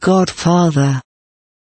Godfather.